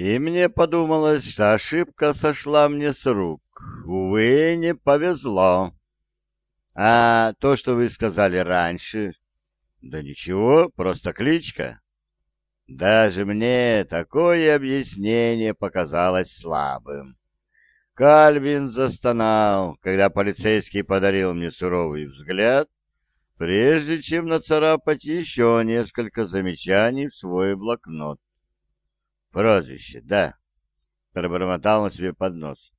И мне подумалось, что ошибка сошла мне с рук. Увы, не повезло. А то, что вы сказали раньше... Да ничего, просто кличка. Даже мне такое объяснение показалось слабым. Кальвин застонал, когда полицейский подарил мне суровый взгляд, прежде чем нацарапать еще несколько замечаний в свой блокнот. Прозвище, да, пробормотал он себе под нос.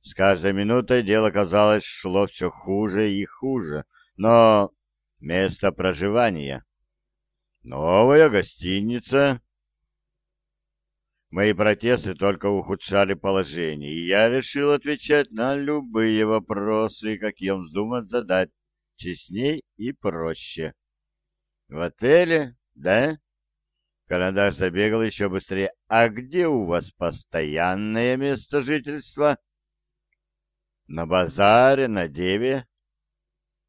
С каждой минутой дело, казалось, шло все хуже и хуже, но место проживания. Новая гостиница. Мои протесты только ухудшали положение, и я решил отвечать на любые вопросы, какие он вздумает задать, честней и проще. В отеле, да? Карандаш забегал еще быстрее. А где у вас постоянное место жительства? На базаре, на деве.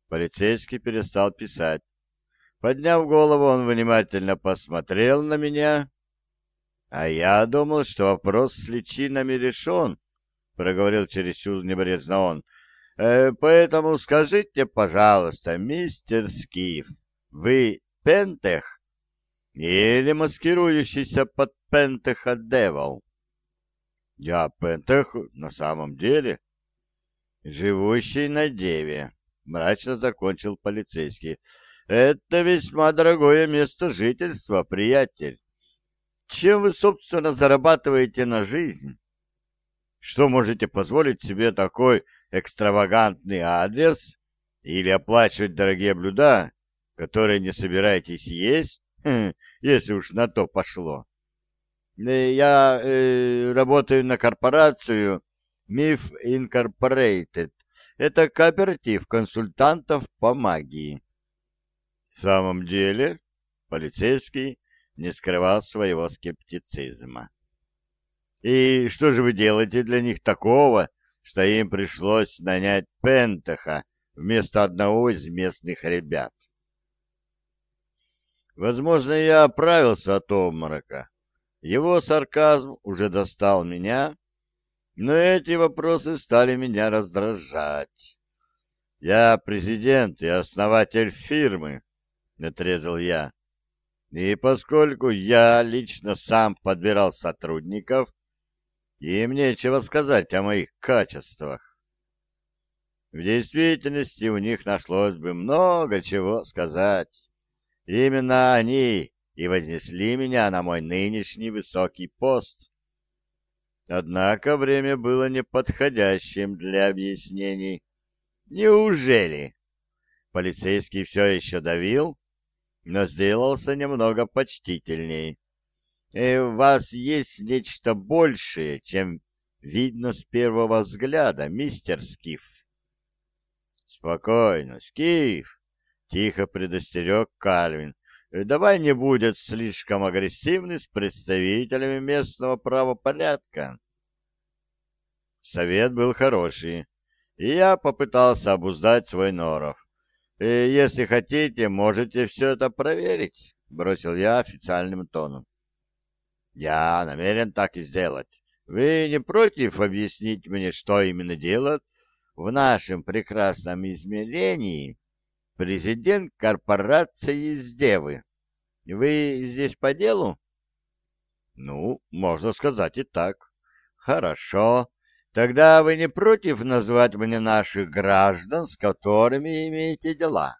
Полицейский перестал писать. Подняв голову, он внимательно посмотрел на меня. А я думал, что вопрос с личинами решен, проговорил чересчур небрежно он. Э, поэтому скажите, пожалуйста, мистер Скиф, вы Пентех? Или маскирующийся под Пентеха Девол? Я Пентех на самом деле. Живущий на Деве, мрачно закончил полицейский. Это весьма дорогое место жительства, приятель. Чем вы, собственно, зарабатываете на жизнь? Что можете позволить себе такой экстравагантный адрес или оплачивать дорогие блюда, которые не собираетесь есть? Если уж на то пошло. Э, я э, работаю на корпорацию MIF Incorporated. Это кооператив консультантов по магии. В самом деле, полицейский не скрывал своего скептицизма. И что же вы делаете для них такого, что им пришлось нанять Пентаха вместо одного из местных ребят? Возможно, я оправился от обморока. Его сарказм уже достал меня, но эти вопросы стали меня раздражать. «Я президент и основатель фирмы», — отрезал я. «И поскольку я лично сам подбирал сотрудников, им нечего сказать о моих качествах. В действительности у них нашлось бы много чего сказать». Именно они и вознесли меня на мой нынешний высокий пост. Однако время было неподходящим для объяснений. Неужели? Полицейский все еще давил, но сделался немного почтительней. И э, у вас есть нечто большее, чем видно с первого взгляда, мистер Скиф. Спокойно, Скиф. — тихо предостерег Кальвин. «Давай не будет слишком агрессивный с представителями местного правопорядка». Совет был хороший, и я попытался обуздать свой норов. И «Если хотите, можете все это проверить», — бросил я официальным тоном. «Я намерен так и сделать. Вы не против объяснить мне, что именно делать в нашем прекрасном измерении?» Президент корпорации Сдевы. Вы здесь по делу? Ну, можно сказать и так. Хорошо. Тогда вы не против назвать мне наших граждан, с которыми имеете дела?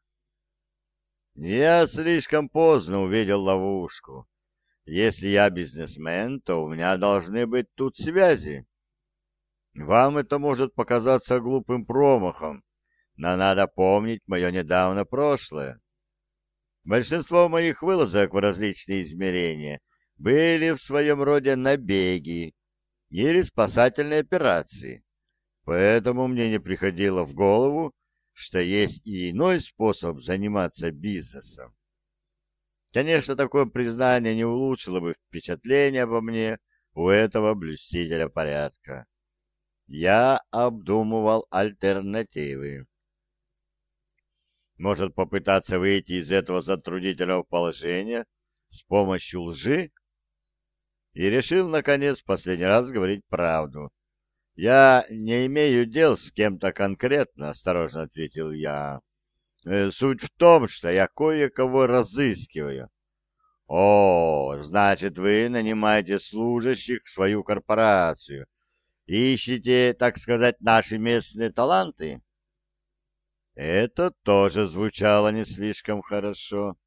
Я слишком поздно увидел ловушку. Если я бизнесмен, то у меня должны быть тут связи. Вам это может показаться глупым промахом, но надо помнить мое недавно прошлое. Большинство моих вылазок в различные измерения были в своем роде набеги или спасательные операции, поэтому мне не приходило в голову, что есть и иной способ заниматься бизнесом. Конечно, такое признание не улучшило бы впечатление обо мне у этого блюстителя порядка. Я обдумывал альтернативы может попытаться выйти из этого затруднительного положения с помощью лжи? и решил, наконец, последний раз говорить правду. «Я не имею дел с кем-то конкретно», — осторожно ответил я. «Э, «Суть в том, что я кое-кого разыскиваю». «О, значит, вы нанимаете служащих в свою корпорацию. Ищете, так сказать, наши местные таланты?» Это тоже звучало не слишком хорошо.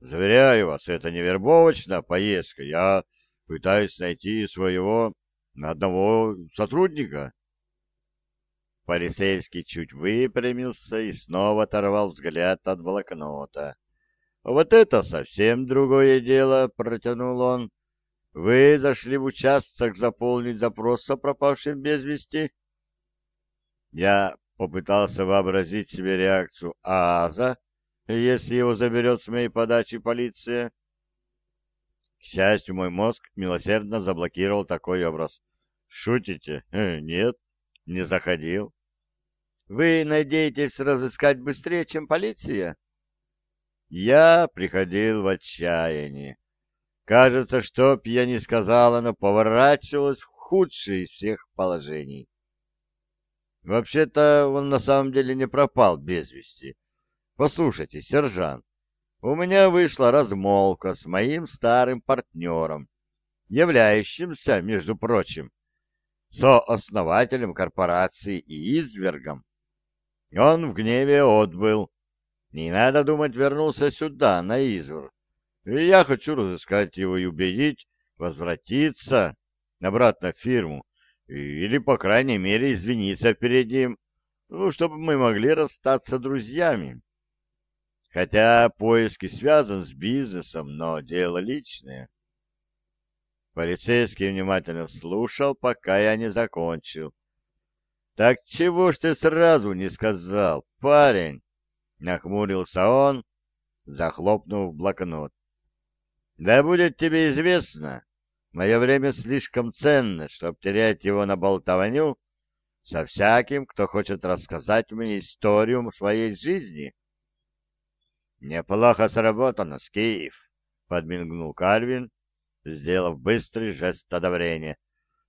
Заверяю вас, это не вербовочная поездка. Я пытаюсь найти своего одного сотрудника. Полицейский чуть выпрямился и снова оторвал взгляд от блокнота. «Вот это совсем другое дело», — протянул он. «Вы зашли в участок заполнить запрос о пропавшем без вести?» Я попытался вообразить себе реакцию Ааза, если его заберет с моей подачи полиция. К счастью, мой мозг милосердно заблокировал такой образ. Шутите? Э, нет, не заходил. Вы надеетесь разыскать быстрее, чем полиция? Я приходил в отчаяние. Кажется, что б я не сказала, но поворачивалась в худшее из всех положений. Вообще-то он на самом деле не пропал без вести. Послушайте, сержант, у меня вышла размолвка с моим старым партнером, являющимся, между прочим, сооснователем корпорации и извергом. Он в гневе отбыл. Не надо думать, вернулся сюда, на извер. И я хочу разыскать его и убедить возвратиться обратно в фирму, или, по крайней мере, извиниться перед ним, ну, чтобы мы могли расстаться друзьями. Хотя поиск связан с бизнесом, но дело личное. Полицейский внимательно слушал, пока я не закончил. «Так чего ж ты сразу не сказал, парень?» Нахмурился он, захлопнув блокнот. «Да будет тебе известно, мое время слишком ценно, чтобы терять его на болтовню со всяким, кто хочет рассказать мне историю своей жизни». «Неплохо сработано, Скиф», — подмигнул Кальвин, сделав быстрый жест одобрения.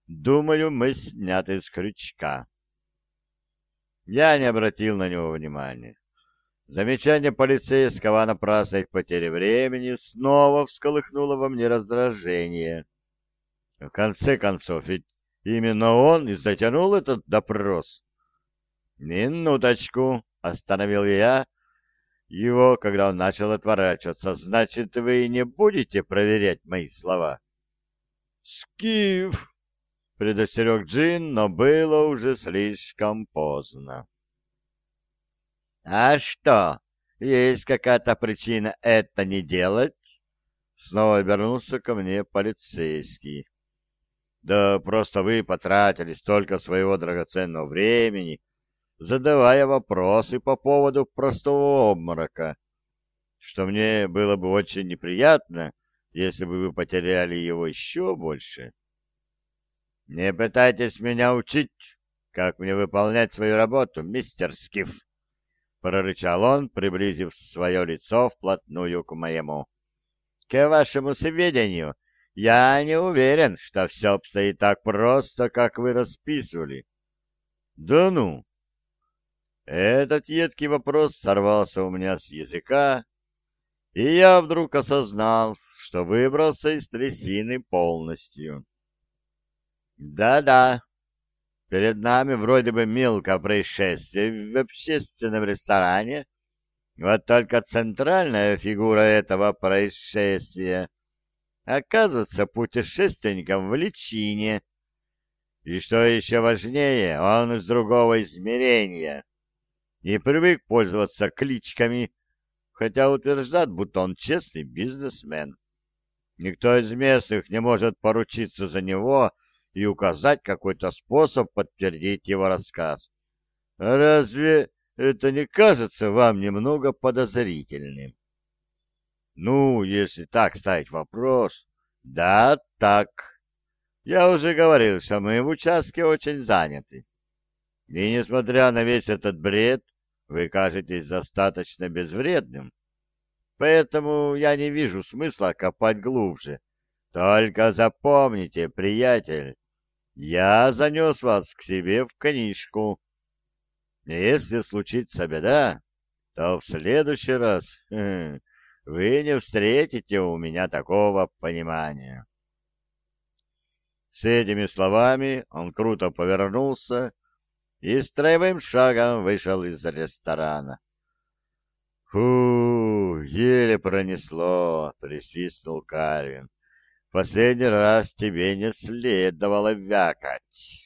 «Думаю, мы сняты с крючка». Я не обратил на него внимания. Замечание полицейского о напрасной потере времени снова всколыхнуло во мне раздражение. В конце концов, ведь именно он и затянул этот допрос. «Минуточку», — остановил я, его, когда он начал отворачиваться. «Значит, вы не будете проверять мои слова?» «Скиф!» — предостерег Джин, но было уже слишком поздно. «А что, есть какая-то причина это не делать?» Снова обернулся ко мне полицейский. «Да просто вы потратили столько своего драгоценного времени, задавая вопросы по поводу простого обморока, что мне было бы очень неприятно, если бы вы потеряли его еще больше. Не пытайтесь меня учить, как мне выполнять свою работу, мистер Скиф, прорычал он, приблизив свое лицо вплотную к моему. К вашему сведению, я не уверен, что все обстоит так просто, как вы расписывали. Да ну, этот едкий вопрос сорвался у меня с языка, и я вдруг осознал, что выбрался из трясины полностью. Да-да, перед нами вроде бы мелкое происшествие в общественном ресторане, вот только центральная фигура этого происшествия оказывается путешественником в личине. И что еще важнее, он из другого измерения не привык пользоваться кличками, хотя утверждает, будто он честный бизнесмен. Никто из местных не может поручиться за него и указать какой-то способ подтвердить его рассказ. Разве это не кажется вам немного подозрительным? Ну, если так ставить вопрос, да, так. Я уже говорил, что мы в участке очень заняты. И несмотря на весь этот бред, вы кажетесь достаточно безвредным, поэтому я не вижу смысла копать глубже. Только запомните, приятель, я занес вас к себе в книжку. Если случится беда, то в следующий раз вы не встретите у меня такого понимания. С этими словами он круто повернулся и строевым шагом вышел из ресторана. «Фу, еле пронесло!» — присвистнул Кальвин. «Последний раз тебе не следовало вякать».